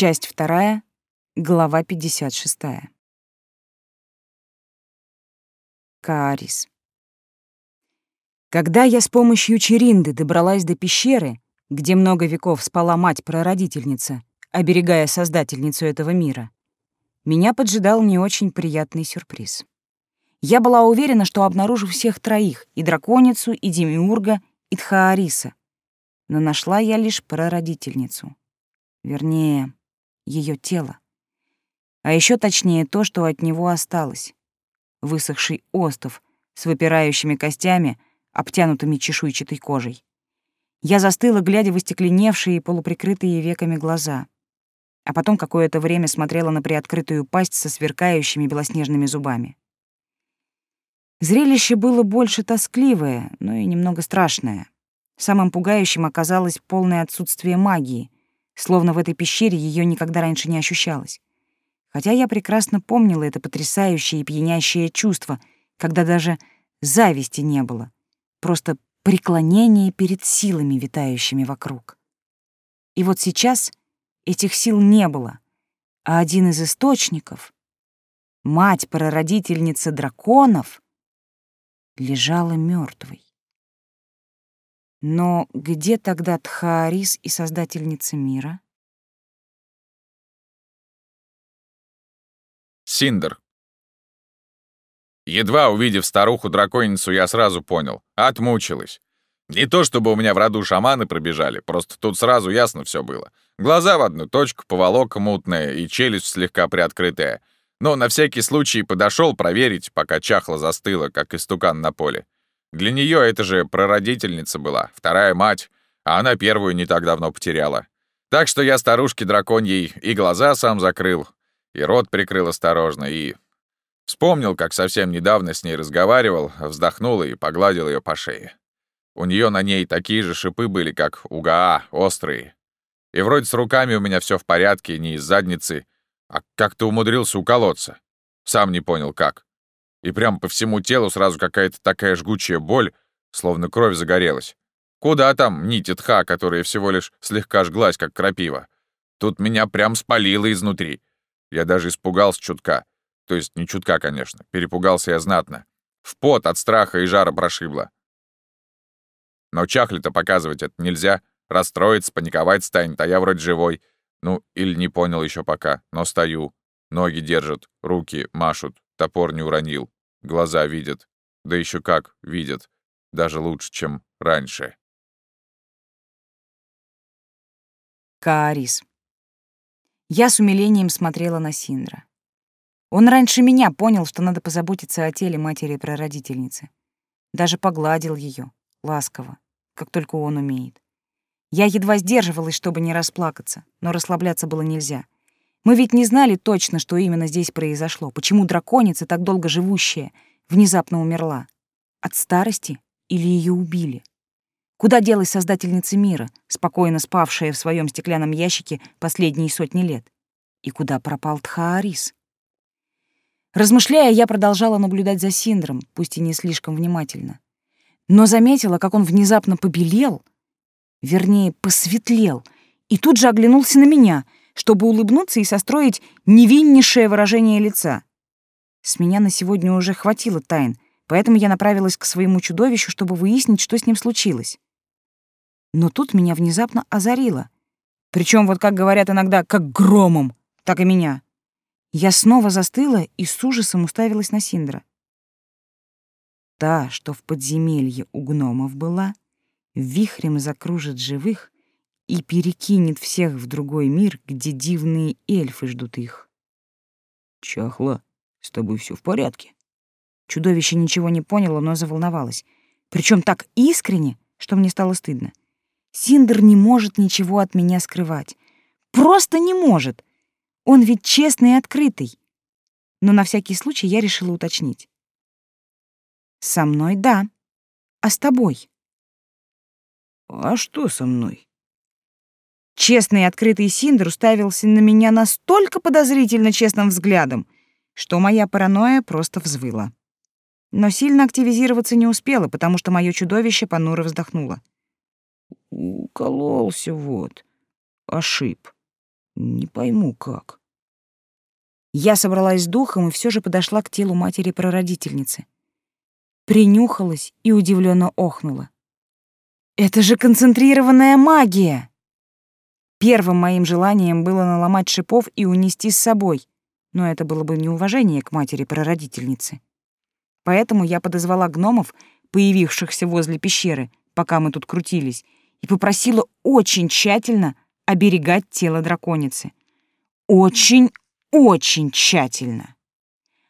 Часть вторая, глава 56. Каарис. Когда я с помощью Черинды добралась до пещеры, где много веков спала мать-прародительница, оберегая создательницу этого мира, меня поджидал не очень приятный сюрприз. Я была уверена, что обнаружу всех троих — и драконицу, и Демиурга, и Тхаариса. Но нашла я лишь прародительницу. Вернее, ее тело. А еще точнее то, что от него осталось. Высохший остов с выпирающими костями, обтянутыми чешуйчатой кожей. Я застыла, глядя в остекленевшие и полуприкрытые веками глаза. А потом какое-то время смотрела на приоткрытую пасть со сверкающими белоснежными зубами. Зрелище было больше тоскливое, но и немного страшное. Самым пугающим оказалось полное отсутствие магии, словно в этой пещере ее никогда раньше не ощущалось. Хотя я прекрасно помнила это потрясающее и пьянящее чувство, когда даже зависти не было, просто преклонение перед силами, витающими вокруг. И вот сейчас этих сил не было, а один из источников, мать-прародительница драконов — лежала мертвой. Но где тогда Тхаарис и Создательница мира? Синдер. Едва увидев старуху-драконицу, я сразу понял — отмучилась. Не то чтобы у меня в роду шаманы пробежали, просто тут сразу ясно все было. Глаза в одну точку, поволока мутная и челюсть слегка приоткрытая — но на всякий случай подошел проверить, пока чахла застыла, как истукан на поле. Для нее это же прародительница была, вторая мать, а она первую не так давно потеряла. Так что я старушке драконьей и глаза сам закрыл, и рот прикрыл осторожно, и... Вспомнил, как совсем недавно с ней разговаривал, вздохнул и погладил ее по шее. У нее на ней такие же шипы были, как у Гаа, острые. И вроде с руками у меня все в порядке, не из задницы, а как ты умудрился уколоться? Сам не понял, как. И прям по всему телу сразу какая-то такая жгучая боль, словно кровь загорелась. Куда там нить тха, которая всего лишь слегка жглась, как крапива? Тут меня прям спалило изнутри. Я даже испугался чутка. То есть не чутка, конечно. Перепугался я знатно. В пот от страха и жара прошибло. Но чахли-то показывать это нельзя. Расстроиться, паниковать станет, а я вроде живой. Ну, или не понял еще пока, но стою. Ноги держат, руки машут, топор не уронил. Глаза видят. Да еще как видят. Даже лучше, чем раньше. Каарис. Я с умилением смотрела на Синдра. Он раньше меня понял, что надо позаботиться о теле матери-прародительницы. Даже погладил ее, ласково, как только он умеет. Я едва сдерживалась, чтобы не расплакаться, но расслабляться было нельзя. Мы ведь не знали точно, что именно здесь произошло, почему драконица, так долго живущая, внезапно умерла. От старости или ее убили? Куда делась создательница мира, спокойно спавшая в своем стеклянном ящике последние сотни лет? И куда пропал Тхаарис? Размышляя, я продолжала наблюдать за Синдром, пусть и не слишком внимательно. Но заметила, как он внезапно побелел — вернее, посветлел, и тут же оглянулся на меня, чтобы улыбнуться и состроить невиннейшее выражение лица. С меня на сегодня уже хватило тайн, поэтому я направилась к своему чудовищу, чтобы выяснить, что с ним случилось. Но тут меня внезапно озарило. Причем, вот как говорят иногда, как громом, так и меня. Я снова застыла и с ужасом уставилась на Синдра. Та, что в подземелье у гномов была, вихрем закружит живых и перекинет всех в другой мир, где дивные эльфы ждут их. Чахла, с тобой все в порядке? Чудовище ничего не поняло, но заволновалось. Причем так искренне, что мне стало стыдно. Синдер не может ничего от меня скрывать. Просто не может. Он ведь честный и открытый. Но на всякий случай я решила уточнить. Со мной — да. А с тобой? «А что со мной?» Честный и открытый Синдер уставился на меня настолько подозрительно честным взглядом, что моя паранойя просто взвыла. Но сильно активизироваться не успела, потому что мое чудовище понуро вздохнуло. «Укололся вот. Ошиб. Не пойму, как. Я собралась с духом и все же подошла к телу матери-прародительницы. Принюхалась и удивленно охнула. «Это же концентрированная магия!» Первым моим желанием было наломать шипов и унести с собой, но это было бы неуважение к матери-прародительнице. Поэтому я подозвала гномов, появившихся возле пещеры, пока мы тут крутились, и попросила очень тщательно оберегать тело драконицы. Очень-очень тщательно.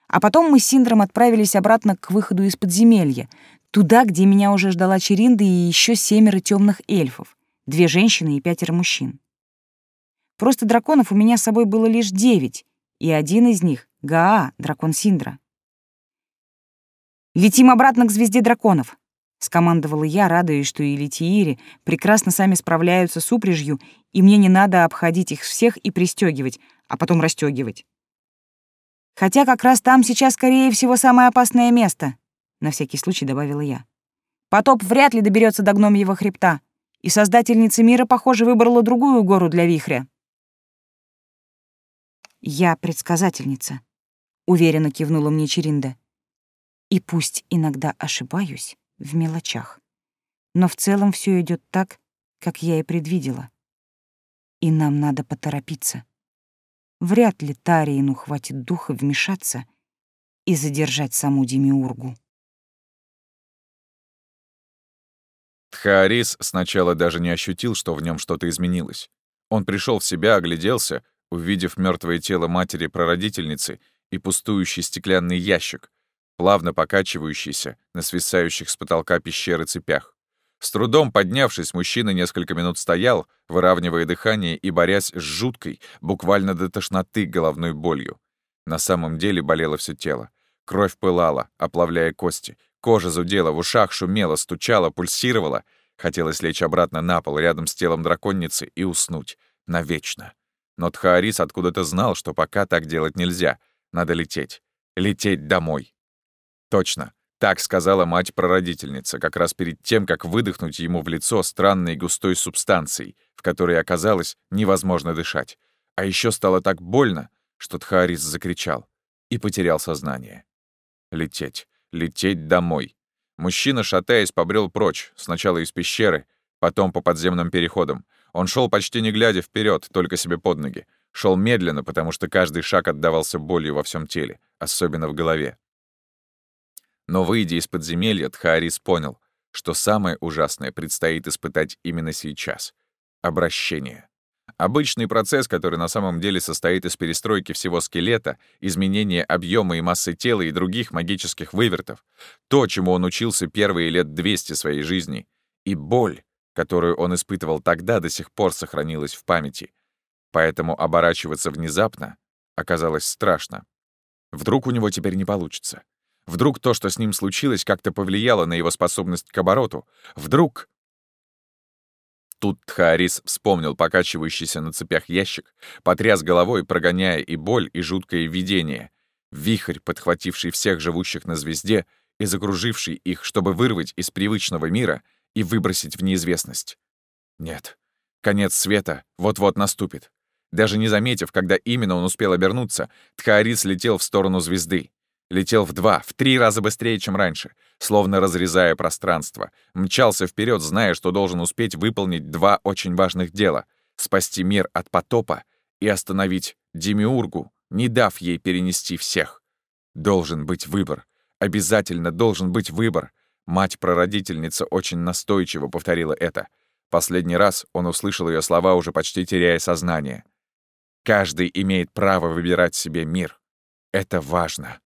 А потом мы с Синдром отправились обратно к выходу из подземелья, туда, где меня уже ждала Черинда и еще семеро темных эльфов, две женщины и пятеро мужчин. Просто драконов у меня с собой было лишь девять, и один из них — Гаа, дракон Синдра. «Летим обратно к звезде драконов», — скомандовала я, радуясь, что и Литиири прекрасно сами справляются с упряжью, и мне не надо обходить их всех и пристегивать, а потом расстегивать. Хотя как раз там сейчас, скорее всего, самое опасное место, — на всякий случай добавила я. Потоп вряд ли доберется до гномьего хребта, и создательница мира, похоже, выбрала другую гору для вихря. «Я предсказательница», — уверенно кивнула мне Черинда. «И пусть иногда ошибаюсь в мелочах, но в целом все идет так, как я и предвидела. И нам надо поторопиться. Вряд ли Тариину хватит духа вмешаться и задержать саму Демиургу». Тхаарис сначала даже не ощутил, что в нем что-то изменилось. Он пришел в себя, огляделся увидев мертвое тело матери-прародительницы и пустующий стеклянный ящик, плавно покачивающийся на свисающих с потолка пещеры цепях. С трудом поднявшись, мужчина несколько минут стоял, выравнивая дыхание и борясь с жуткой, буквально до тошноты головной болью. На самом деле болело все тело. Кровь пылала, оплавляя кости. Кожа зудела, в ушах шумела, стучала, пульсировала. Хотелось лечь обратно на пол рядом с телом драконницы и уснуть. Навечно. Но Тхаарис откуда-то знал, что пока так делать нельзя. Надо лететь. Лететь домой. Точно. Так сказала мать-прародительница, как раз перед тем, как выдохнуть ему в лицо странной густой субстанцией, в которой оказалось невозможно дышать. А еще стало так больно, что Тхаарис закричал и потерял сознание. Лететь. Лететь домой. Мужчина, шатаясь, побрел прочь, сначала из пещеры, потом по подземным переходам. Он шел почти не глядя вперед, только себе под ноги. Шел медленно, потому что каждый шаг отдавался болью во всем теле, особенно в голове. Но, выйдя из подземелья, Тхаарис понял, что самое ужасное предстоит испытать именно сейчас — обращение. Обычный процесс, который на самом деле состоит из перестройки всего скелета, изменения объема и массы тела и других магических вывертов, то, чему он учился первые лет 200 своей жизни, и боль, которую он испытывал тогда, до сих пор сохранилась в памяти. Поэтому оборачиваться внезапно оказалось страшно. Вдруг у него теперь не получится. Вдруг то, что с ним случилось, как-то повлияло на его способность к обороту. Вдруг... Тут Тхаарис вспомнил покачивающийся на цепях ящик, потряс головой, прогоняя и боль, и жуткое видение. Вихрь, подхвативший всех живущих на звезде и закруживший их, чтобы вырвать из привычного мира — и выбросить в неизвестность. Нет, конец света вот-вот наступит. Даже не заметив, когда именно он успел обернуться, Тхаарис летел в сторону звезды. Летел в два, в три раза быстрее, чем раньше, словно разрезая пространство. Мчался вперед, зная, что должен успеть выполнить два очень важных дела — спасти мир от потопа и остановить Демиургу, не дав ей перенести всех. Должен быть выбор. Обязательно должен быть выбор. Мать-прародительница очень настойчиво повторила это. Последний раз он услышал ее слова, уже почти теряя сознание. «Каждый имеет право выбирать себе мир. Это важно».